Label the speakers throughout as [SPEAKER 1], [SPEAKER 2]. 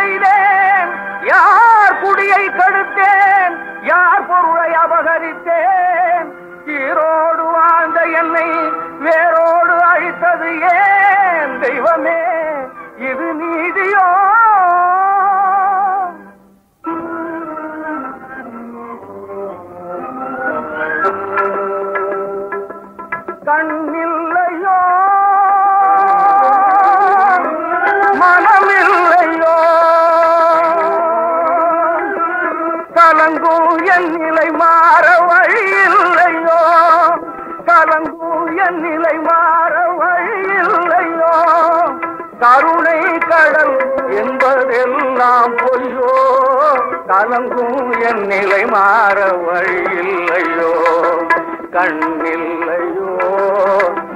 [SPEAKER 1] செய்தேன். யார் குடியை கெடுத்தேன்? யார் பொருளை அபகரித்தேன்? ஈரோடு வாழ்ந்த என்னை வேரோடு அழித்தது ஏன்? தெய்வமே இது நீதியோ? கலங்கும் என் நிலை மாற வழியில்லையோ? இல்லையோ என் நிலை மாற வழியில்லையோ? கருணை கடல் என்பதெல்லாம் பொய்யோ? கலங்கும் என் நிலை மாற வழியில்லையோ? கண்ணில்லையோ?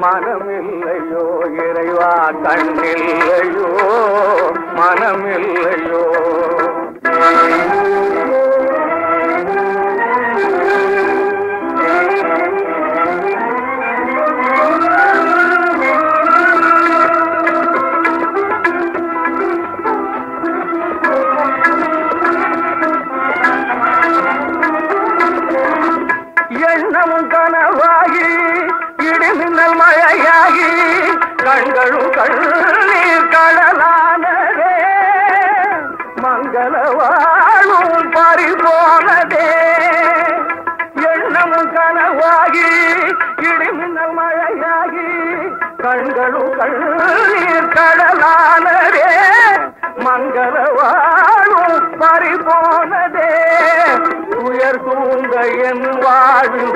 [SPEAKER 1] மனமில்லையோ? இறைவா கண்ணில்லையோ? மனமில்லையோ? எண்ணமும் கனவாகி இடிமின்னல் மழையாகி கண்களும் கண்ணீர் கடலானதே மங்கள வாழும் பறிபோனதே எண்ணமும் கனவாகி இடிமின்னல் மழையாகி கண்களும் கண்ணீர் கடலானதே மங்கள வாழும் பறிபோனதே உயர் தூங்க என் வாழ்வில்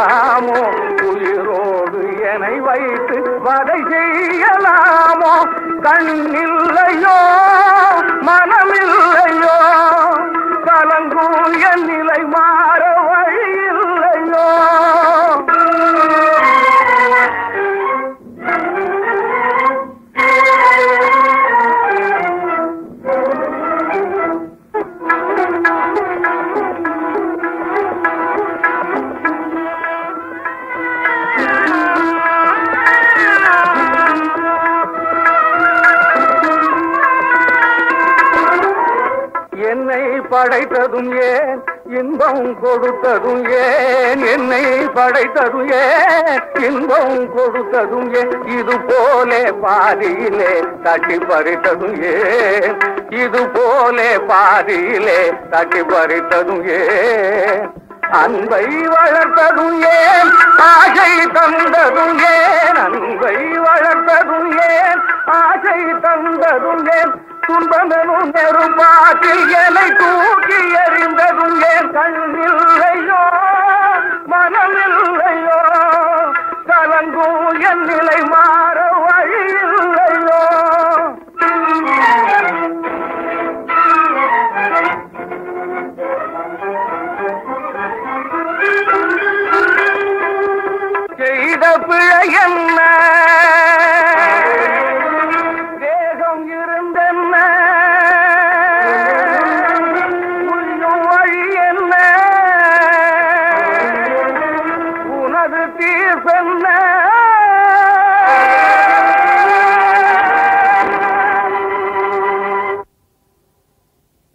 [SPEAKER 1] செய்யலாமோ உயிரோடு என வைத்து வதை செய்யலாமோ? கண்ணில்லையோ? மனமில்லையோ? கலங்கும் என் படைத்ததும் ஏன்? இன்பம் கொடுத்ததும் ஏன்? என்னை படைத்ததும் ஏன்? இன்பம் கொடுத்ததும் ஏன்? இது போலே பாதியிலே தட்டி பறித்ததும் ஏன்? இது போலே பாதியிலே தட்டி பறித்ததும் ஏன்? அன்பை வளர்த்ததும் ஏன்? ஆசை தந்ததும் ஏன்? அன்பை வளர்த்ததும் ஏன்? ஆசை தந்ததும் ஏன்? துன்பமெனும் நெருப்பாற்றில் என்னை தூக்கி எறிந்தது.